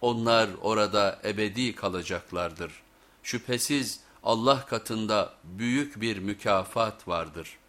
Onlar orada ebedi kalacaklardır. Şüphesiz Allah katında büyük bir mükafat vardır.''